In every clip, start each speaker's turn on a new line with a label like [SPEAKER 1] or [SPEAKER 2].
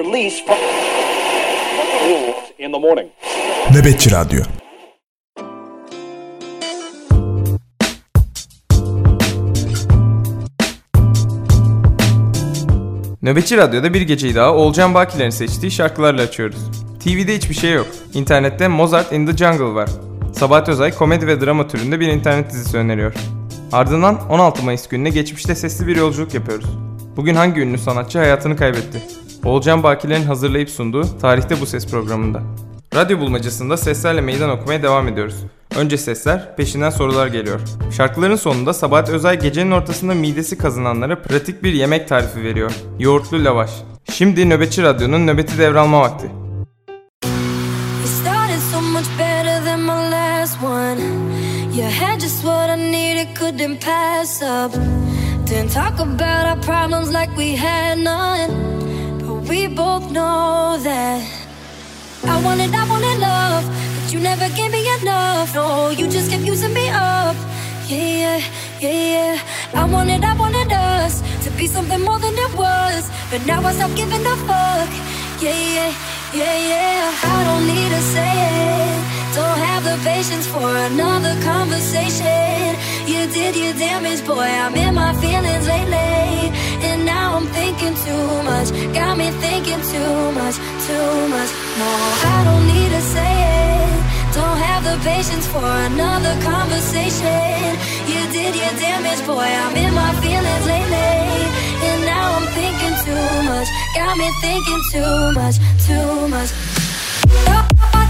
[SPEAKER 1] release from in the morning.
[SPEAKER 2] Nöbetçi Radyo
[SPEAKER 3] Nöbetçi Radyo'da bir geceyi daha Olcan Bakiler'in seçtiği şarkılarla açıyoruz. TV'de hiçbir şey yok. İnternette Mozart in the Jungle var. Sabahat Özay komedi ve drama türünde bir internet dizisi öneriyor. Ardından 16 Mayıs gününe geçmişte sesli bir yolculuk yapıyoruz. Bugün hangi ünlü sanatçı hayatını kaybetti? Olcan Bakiler'in hazırlayıp sunduğu Tarihte Bu Ses programında. Radyo bulmacasında seslerle meydan okumaya devam ediyoruz. Önce sesler, peşinden sorular geliyor. Şarkıların sonunda Sabahat Özay gecenin ortasında midesi kazınanlara pratik bir yemek tarifi veriyor. Yoğurtlu lavaş. Şimdi Nöbetçi Radyo'nun nöbeti devralma vakti.
[SPEAKER 4] Didn't talk about our problems like we had none. We both know that. I wanted, I wanted love, but you never gave me enough. No, you just kept using me up. Yeah, yeah, yeah, yeah. I wanted, I wanted us to be something more than it was. But now I stop giving a fuck. Yeah, yeah, yeah, yeah. I don't need to say it. Don't have the patience for another conversation. You did your damage, boy. I'm in my feelings lately. And now I'm thinking too much. Got me thinking too much, too much. No, I don't need to say it. Don't have the patience for another conversation. You did your damage, boy. I'm in my feelings lately. And now I'm thinking too much. Got me thinking too much, too much. We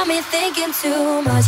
[SPEAKER 4] Got me thinking too much,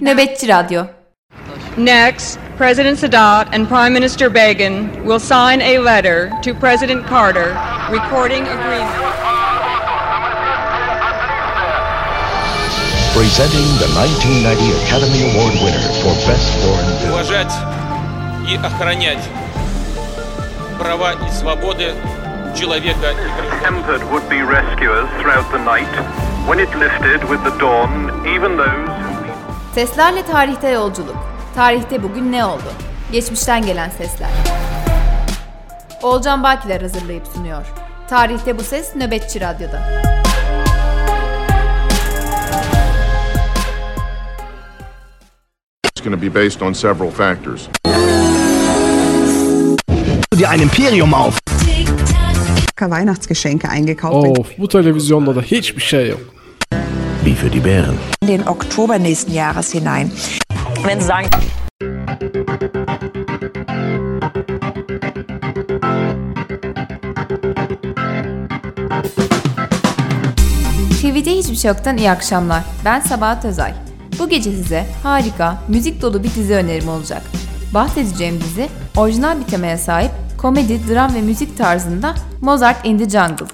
[SPEAKER 5] Nöbetçi Radyo
[SPEAKER 6] Next, President Sadat and Prime Minister Begin will sign a letter to President Carter recording agreement.
[SPEAKER 7] Presenting the 1990 Academy Award winner for Best Foreign Film.
[SPEAKER 8] уважать и охранять права и свободы человека и гражданина.
[SPEAKER 9] Tempered would-be rescuers throughout the night. When it lifted with the dawn, even those who
[SPEAKER 5] Seslerle tarihte yolculuk. Tarihte bugün ne oldu? Geçmişten gelen sesler. Olcan Bakiler hazırlayıp sunuyor. Tarihte bu ses Nöbetçi Radyo'da.
[SPEAKER 2] It's going to be based on several factors.
[SPEAKER 10] dir ein Imperium auf.
[SPEAKER 11] Weihnachtsgeschenke eingekauft.
[SPEAKER 12] Of bu televizyonda da hiçbir şey yok.
[SPEAKER 7] Wie für die Bären.
[SPEAKER 11] In den Oktober nächsten Jahres hinein.
[SPEAKER 6] Wenn Sie sagen,
[SPEAKER 5] TV'de hiçbir şey yoktan iyi akşamlar. Ben Sabahat Özay. Bu gece size harika, müzik dolu bir dizi önerim olacak. Bahsedeceğim dizi, orijinal bir temaya sahip, komedi, dram ve müzik tarzında Mozart in the Jungle.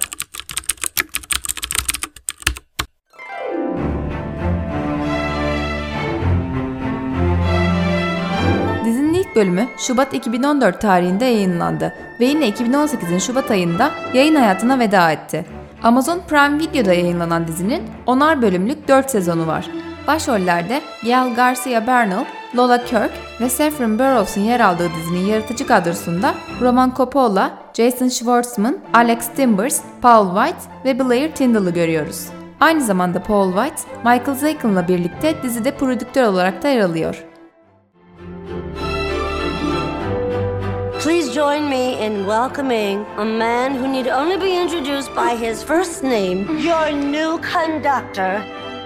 [SPEAKER 5] Dizinin ilk bölümü Şubat 2014 tarihinde yayınlandı ve yine 2018'in Şubat ayında yayın hayatına veda etti. Amazon Prime Video'da yayınlanan dizinin 10'ar bölümlük 4 sezonu var. Başrollerde Gail Garcia Bernal, Lola Kirk ve Saffron Burrows'un yer aldığı dizinin yaratıcı kadrosunda Roman Coppola, Jason Schwartzman, Alex Timbers, Paul White ve Blair Tyndall'ı görüyoruz. Aynı zamanda Paul White, Michael Zaken'la birlikte dizide prodüktör olarak da yer alıyor.
[SPEAKER 4] Please join me in welcoming a man who need only be introduced by his first name, your new conductor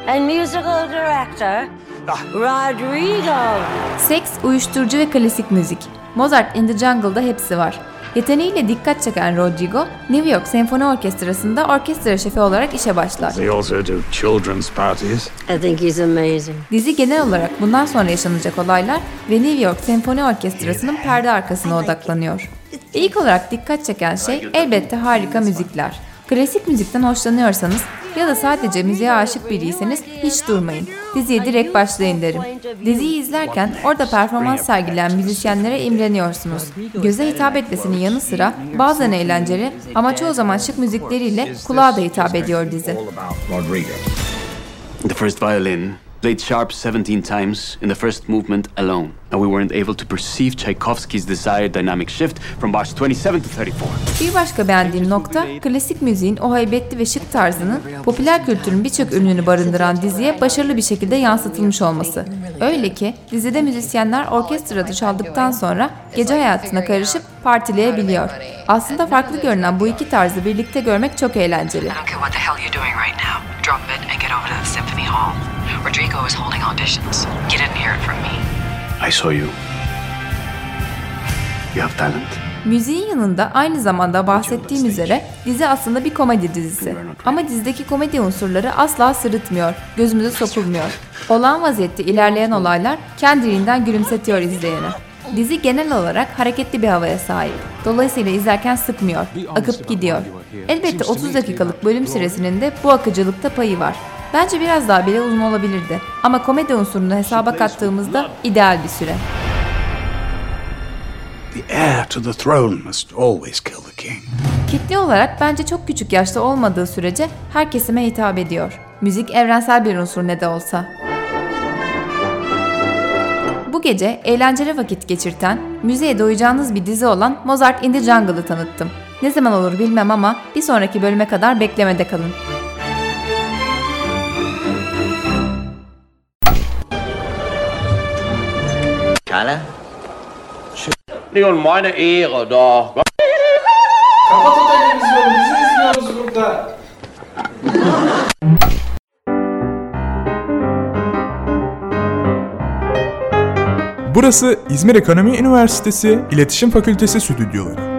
[SPEAKER 4] and musical director, Rodrigo.
[SPEAKER 5] Seks, uyuşturucu ve klasik müzik. Mozart in the Jungle'da hepsi var. Yeteneğiyle dikkat çeken Rodrigo, New York Senfoni Orkestrası'nda orkestra şefi olarak işe başlar.
[SPEAKER 7] They also do children's parties.
[SPEAKER 4] I think he's amazing.
[SPEAKER 5] Dizi genel olarak bundan sonra yaşanacak olaylar ve New York Senfoni Orkestrası'nın perde arkasına odaklanıyor. İlk olarak dikkat çeken şey elbette harika müzikler. Klasik müzikten hoşlanıyorsanız ya da sadece müziğe aşık biriyseniz hiç durmayın. Diziye direkt başlayın derim. Diziyi izlerken orada performans sergileyen müzisyenlere imreniyorsunuz. Göze hitap etmesinin yanı sıra bazen eğlenceli ama çoğu zaman şık müzikleriyle kulağa da hitap ediyor dizi.
[SPEAKER 13] The first violin played sharp 17 times in the first movement alone, and we weren't able to perceive Tchaikovsky's desired dynamic shift from bars 27 to 34.
[SPEAKER 5] Bir başka beğendiğim nokta klasik müziğin o haybetli ve şık tarzının popüler kültürün birçok ürününü barındıran diziye başarılı bir şekilde yansıtılmış olması. Öyle ki dizide müzisyenler orkestrada çaldıktan sonra gece hayatına karışıp partileyebiliyor. Aslında farklı görünen bu iki tarzı birlikte görmek çok eğlenceli.
[SPEAKER 11] I don't care what the hell you're doing right now. Drop it and get over to the symphony hall. Rodrigo is holding auditions. You didn't hear it from me.
[SPEAKER 13] I saw you. You have talent.
[SPEAKER 5] Müziğin yanında aynı zamanda bahsettiğim üzere dizi aslında bir komedi dizisi. Ama dizideki komedi unsurları asla sırıtmıyor, gözümüze sokulmuyor. Olağan vaziyette ilerleyen olaylar kendiliğinden gülümsetiyor izleyeni. Dizi genel olarak hareketli bir havaya sahip. Dolayısıyla izlerken sıkmıyor, akıp gidiyor. Elbette 30 dakikalık bölüm süresinin de bu akıcılıkta payı var. Bence biraz daha bile uzun olabilirdi. Ama komedi unsurunu hesaba kattığımızda ideal bir süre.
[SPEAKER 7] The heir to the throne must always kill the king.
[SPEAKER 5] Kitle olarak bence çok küçük yaşta olmadığı sürece her kesime hitap ediyor. Müzik evrensel bir unsur ne de olsa. Bu gece eğlenceli vakit geçirten, müziğe doyacağınız bir dizi olan Mozart in the Jungle'ı tanıttım. Ne zaman olur bilmem ama bir sonraki bölüme kadar beklemede kalın.
[SPEAKER 14] Er jo meine Ehre, da.
[SPEAKER 3] Kapatın televizyonu bizi izliyoruz burada.
[SPEAKER 15] Burası İzmir Ekonomi Üniversitesi İletişim Fakültesi stüdyoları.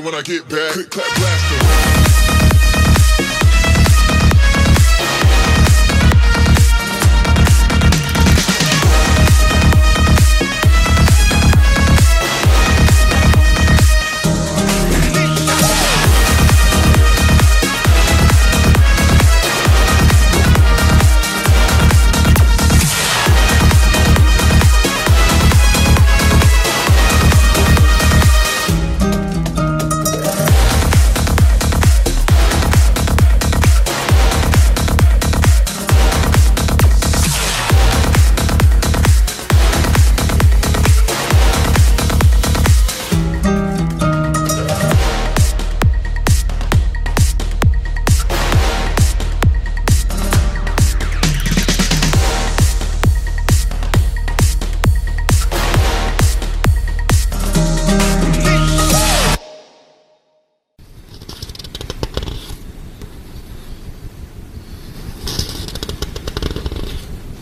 [SPEAKER 2] When I get back. Click clap blast blaster.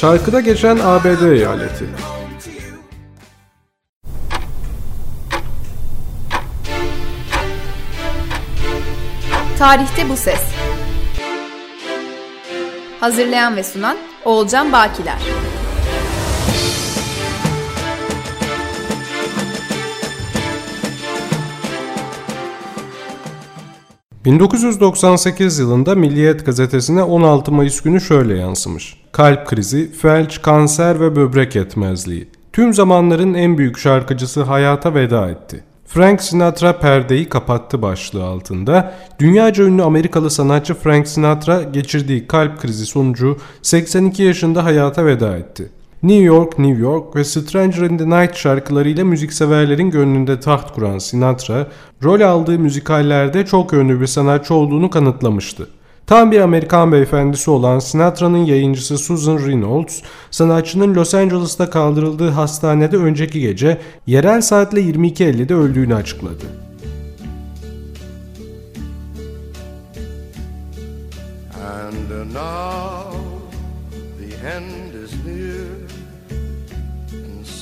[SPEAKER 12] Şarkıda geçen ABD eyaleti.
[SPEAKER 5] Tarihte bu ses. Hazırlayan ve sunan Oğulcan Bakiler.
[SPEAKER 16] ...1998 yılında Milliyet gazetesine 16 Mayıs günü şöyle yansımış. Kalp krizi, felç, kanser ve böbrek yetmezliği. Tüm zamanların en büyük şarkıcısı hayata veda etti. Frank Sinatra perdeyi kapattı başlığı altında. Dünyaca ünlü Amerikalı sanatçı Frank Sinatra geçirdiği kalp krizi sonucu 82 yaşında hayata veda etti. New York, New York ve Stranger in the Night şarkılarıyla müzikseverlerin gönlünde taht kuran Sinatra, rol aldığı müzikallerde çok ünlü bir sanatçı olduğunu kanıtlamıştı. Tam bir Amerikan beyefendisi olan Sinatra'nın yayıncısı Susan Reynolds, sanatçının Los Angeles'ta kaldırıldığı hastanede önceki gece yerel saatle 22.50'de öldüğünü açıkladı.
[SPEAKER 17] And now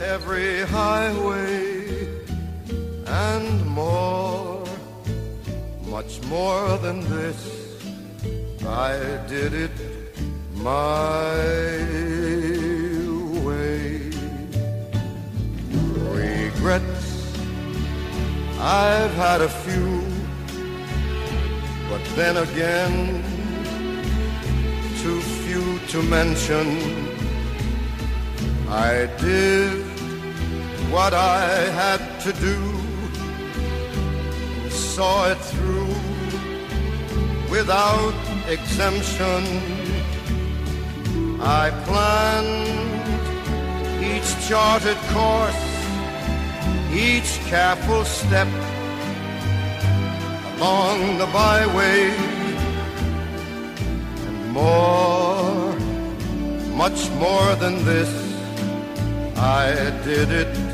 [SPEAKER 17] every highway and more, much more than this. I did it my way. regrets. I've had a few, but then again, too few to mention. I did what I had to do, saw it through without exemption. I planned each charted course, each careful step along the byway, and more, much more than this, I did it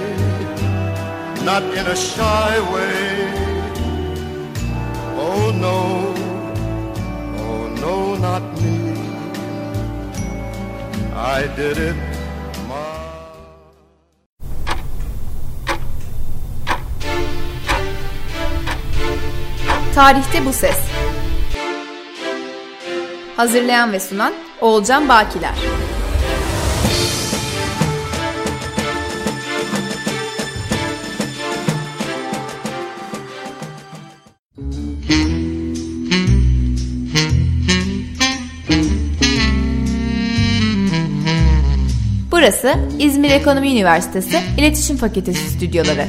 [SPEAKER 17] not in a shy way, oh no, oh no, not me. I did it
[SPEAKER 5] Tarihte bu ses. Hazırlayan ve sunan Oğulcan Bakiler. Burası İzmir Ekonomi Üniversitesi İletişim Fakültesi stüdyoları.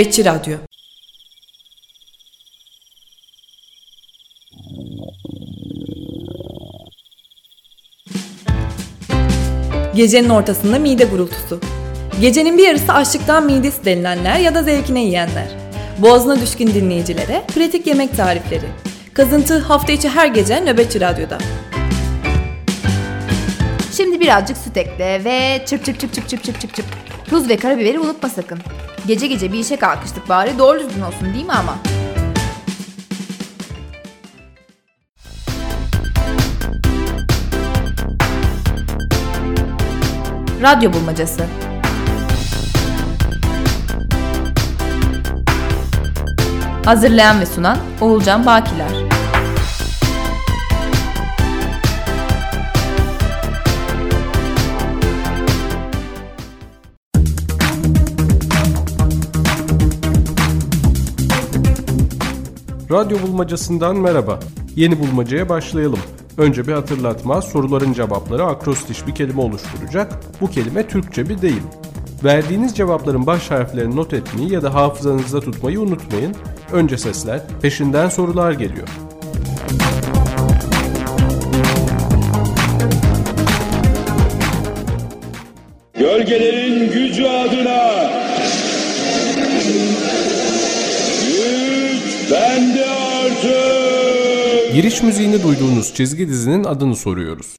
[SPEAKER 18] Nöbetçi Radyo Gecenin ortasında mide gurultusu. Gecenin bir yarısı açlıktan midesi delinenler ya da zevkine yiyenler. Boğazına düşkün dinleyicilere pratik yemek tarifleri. Kazıntı hafta içi her gece Nöbetçi Radyo'da.
[SPEAKER 5] Şimdi birazcık süt ekle ve çırp çırp çırp çırp çırp çırp çırp. Tuz ve karabiberi unutma sakın. Gece gece bir işe kalkıştık bari doğru düzgün olsun değil mi ama? Radyo bulmacası. Hazırlayan ve sunan Oğulcan Bakiler.
[SPEAKER 16] Radyo bulmacasından merhaba. Yeni bulmacaya başlayalım. Önce bir hatırlatma, soruların cevapları akrostiş bir kelime oluşturacak. Bu kelime Türkçe bir deyim. Verdiğiniz cevapların baş harflerini not etmeyi ya da hafızanızda tutmayı unutmayın. Önce sesler, peşinden sorular geliyor.
[SPEAKER 19] Gölgelerin gücü adına
[SPEAKER 16] Giriş müziğini duyduğunuz çizgi dizinin adını soruyoruz.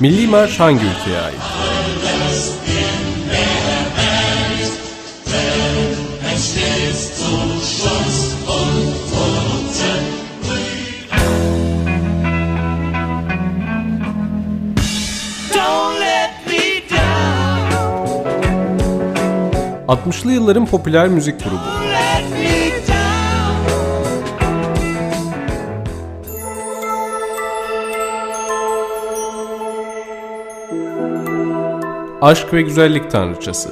[SPEAKER 16] Milli Marş hangi ülkeye ait?
[SPEAKER 1] Don't let me down.
[SPEAKER 16] 60'lı yılların popüler müzik grubu. Aşk ve güzellik tanrıçası.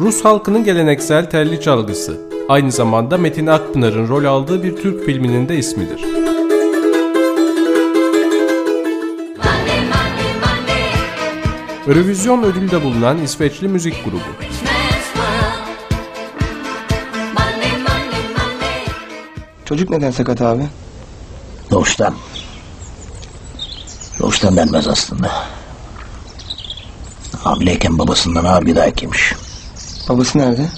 [SPEAKER 16] Rus halkının geleneksel telli çalgısı. Aynı zamanda Metin Akpınar'ın rol aldığı bir Türk filminin de ismidir. Eurovision ödülde bulunan İsveçli müzik grubu.
[SPEAKER 20] Çocuk neden sakat abi?
[SPEAKER 21] Doğuştan. Doğuştan denmez aslında. Hamileyken babasından ağır bir dayak yemiş.
[SPEAKER 20] Babası nerede?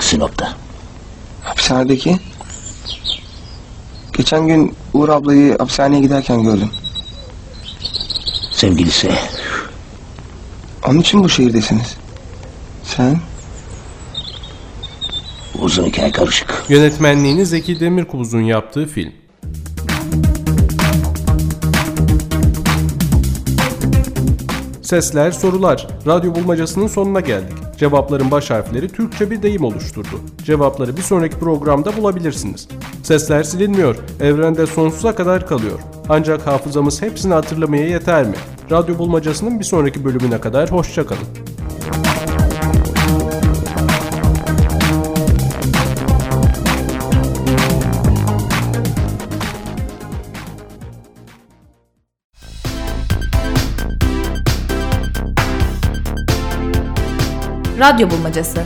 [SPEAKER 21] Sinop'ta.
[SPEAKER 20] Hapishanedeki. Geçen gün Uğur ablayı hapishaneye giderken gördüm.
[SPEAKER 21] Sevgilisi.
[SPEAKER 20] Onun için bu şehirdesiniz. Sen?
[SPEAKER 21] Uzun hikaye karışık.
[SPEAKER 16] Yönetmenliğini Zeki Demirkubuz'un yaptığı film. Sesler, sorular. Radyo bulmacasının sonuna geldik. Cevapların baş harfleri Türkçe bir deyim oluşturdu. Cevapları bir sonraki programda bulabilirsiniz. Sesler silinmiyor. Evrende sonsuza kadar kalıyor. Ancak hafızamız hepsini hatırlamaya yeter mi? Radyo bulmacasının bir sonraki bölümüne kadar hoşçakalın.
[SPEAKER 5] Radyo bulmacası.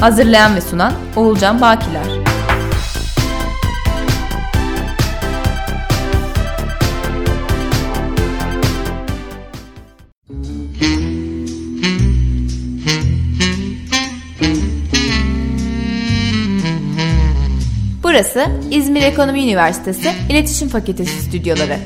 [SPEAKER 5] Hazırlayan ve sunan Oğulcan Bakiler. Burası İzmir Ekonomi Üniversitesi İletişim Fakültesi stüdyoları.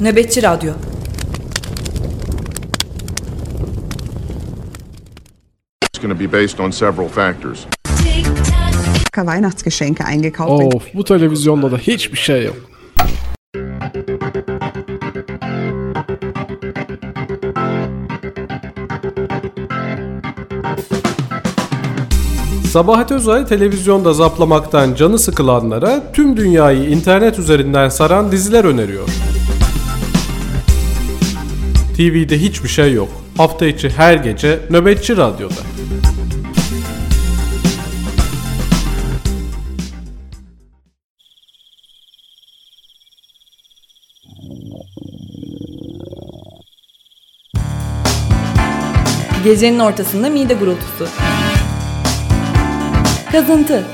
[SPEAKER 18] Nöbetçi Radyo
[SPEAKER 22] It's going to be based on several factors.
[SPEAKER 23] Weihnachtsgeschenke eingekauft.
[SPEAKER 12] Of bu televizyonda da hiçbir şey yok.
[SPEAKER 16] Sabahat Özay televizyonda zaplamaktan canı sıkılanlara tüm dünyayı internet üzerinden saran diziler öneriyor. TV'de hiçbir şey yok. Hafta içi her gece Nöbetçi Radyo'da.
[SPEAKER 18] Gecenin ortasında mide gurultusu. Kazıntı.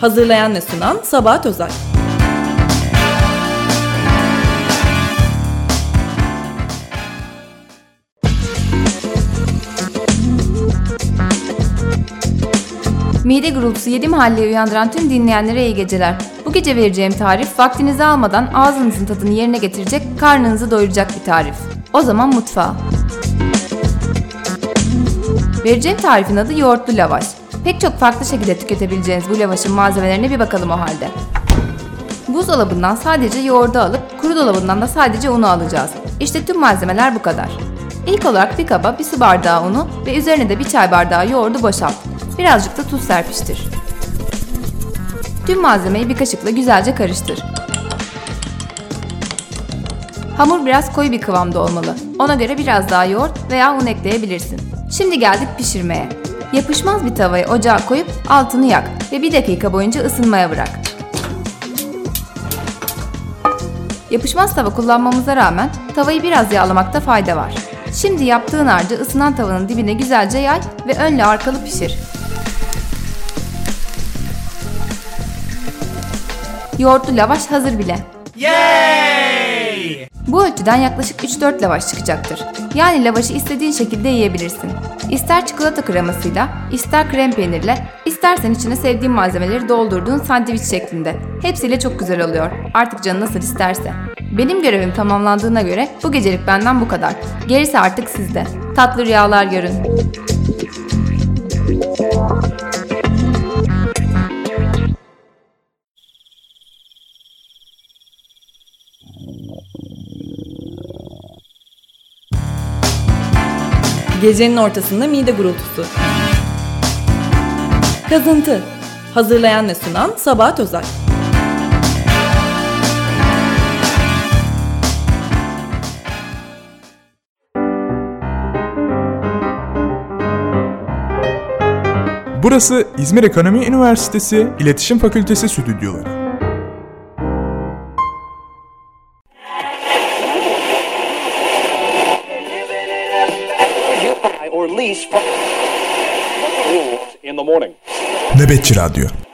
[SPEAKER 18] Hazırlayan ve sunan Sabahat Özay.
[SPEAKER 5] Mide gurultusu 7 mahalleyi uyandıran tüm dinleyenlere iyi geceler. Bu gece vereceğim tarif vaktinizi almadan ağzınızın tadını yerine getirecek, karnınızı doyuracak bir tarif. O zaman mutfağa. Vereceğim tarifin adı yoğurtlu lavaş. Pek çok farklı şekilde tüketebileceğiniz bu lavaşın malzemelerine bir bakalım o halde. Buzdolabından sadece yoğurdu alıp kuru dolabından da sadece unu alacağız. İşte tüm malzemeler bu kadar. İlk olarak bir kaba bir su bardağı unu ve üzerine de bir çay bardağı yoğurdu boşalt. Birazcık da tuz serpiştir. Tüm malzemeyi bir kaşıkla güzelce karıştır. Hamur biraz koyu bir kıvamda olmalı. Ona göre biraz daha yoğurt veya un ekleyebilirsin. Şimdi geldik pişirmeye. Yapışmaz bir tavayı ocağa koyup altını yak ve bir dakika boyunca ısınmaya bırak. Yapışmaz tava kullanmamıza rağmen tavayı biraz yağlamakta fayda var. Şimdi yaptığın harcı ısınan tavanın dibine güzelce yay ve önle arkalı pişir. Yoğurtlu lavaş hazır bile. Bu ölçüden yaklaşık 3-4 lavaş çıkacaktır. Yani lavaşı istediğin şekilde yiyebilirsin. İster çikolata kremasıyla, ister krem peynirle, istersen içine sevdiğin malzemeleri doldurduğun sandviç şeklinde. Hepsiyle çok güzel oluyor. Artık canın nasıl isterse. Benim görevim tamamlandığına göre bu gecelik benden bu kadar. Gerisi artık sizde. Tatlı rüyalar görün.
[SPEAKER 18] Gecenin ortasında mide gurultusu. Kazıntı. Hazırlayan ve sunan Sabahat Özay.
[SPEAKER 15] Burası İzmir Ekonomi Üniversitesi İletişim Fakültesi stüdyoları. Nöbetçi Radyo.